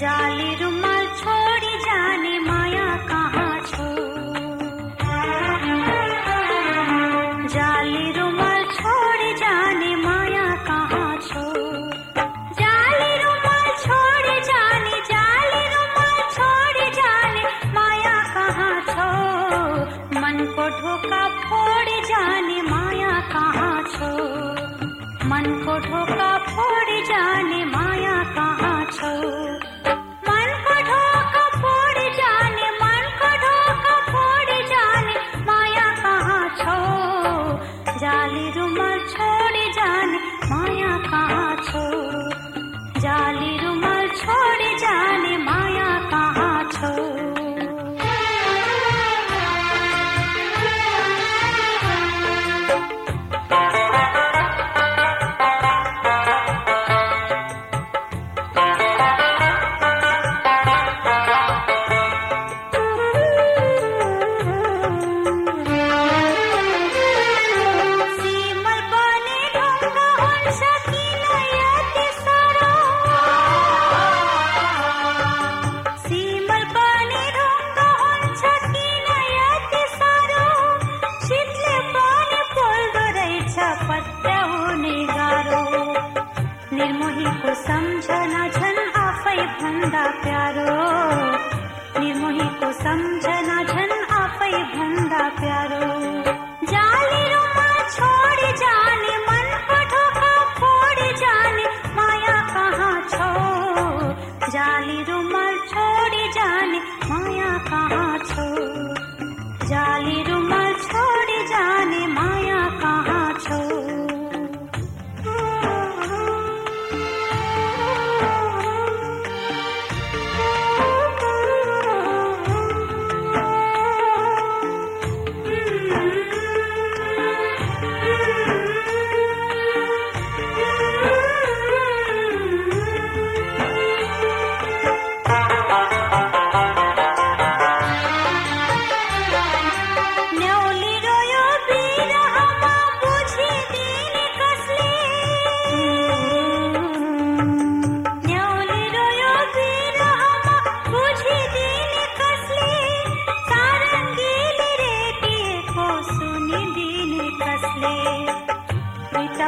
जाली रुमाल छोड़ी जाने माया कहाँ छो? जाली रुमाल छोड़ी जाने माया कहाँ छो? जाली रुमाल छोड़ी जाने, जाली रुमाल छोड़ी जाने माया कहाँ छो? मन को ठोका फोड़ी जाने माया कहाँ छो? मन को ठोका फोड़ी जाने माया जाली निर्मोहीको सम्झना झन् आफै भन्दा प्यारो। निर्मोहीको सम्झना झन् आफै भन्दा प्यारो। छोडी जाने ढोका फोडी जाने माया कहाँ छौ? जाली रुमाल छोडी जाने माया कहाँ दुईटा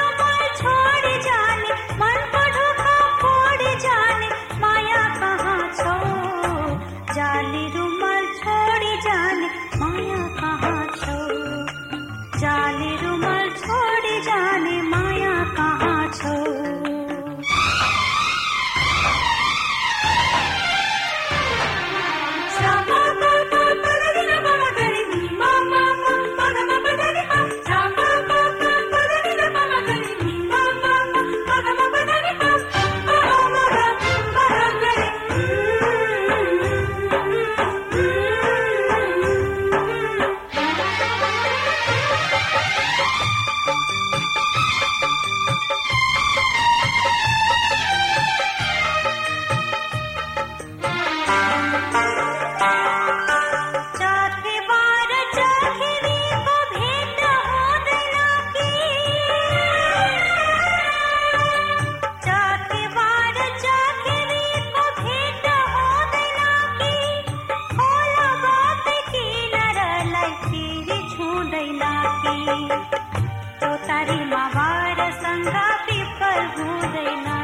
तारी मावार संगा पीपल ी मा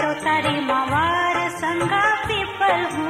तो तारी मावार संगा सङ्गापि पलु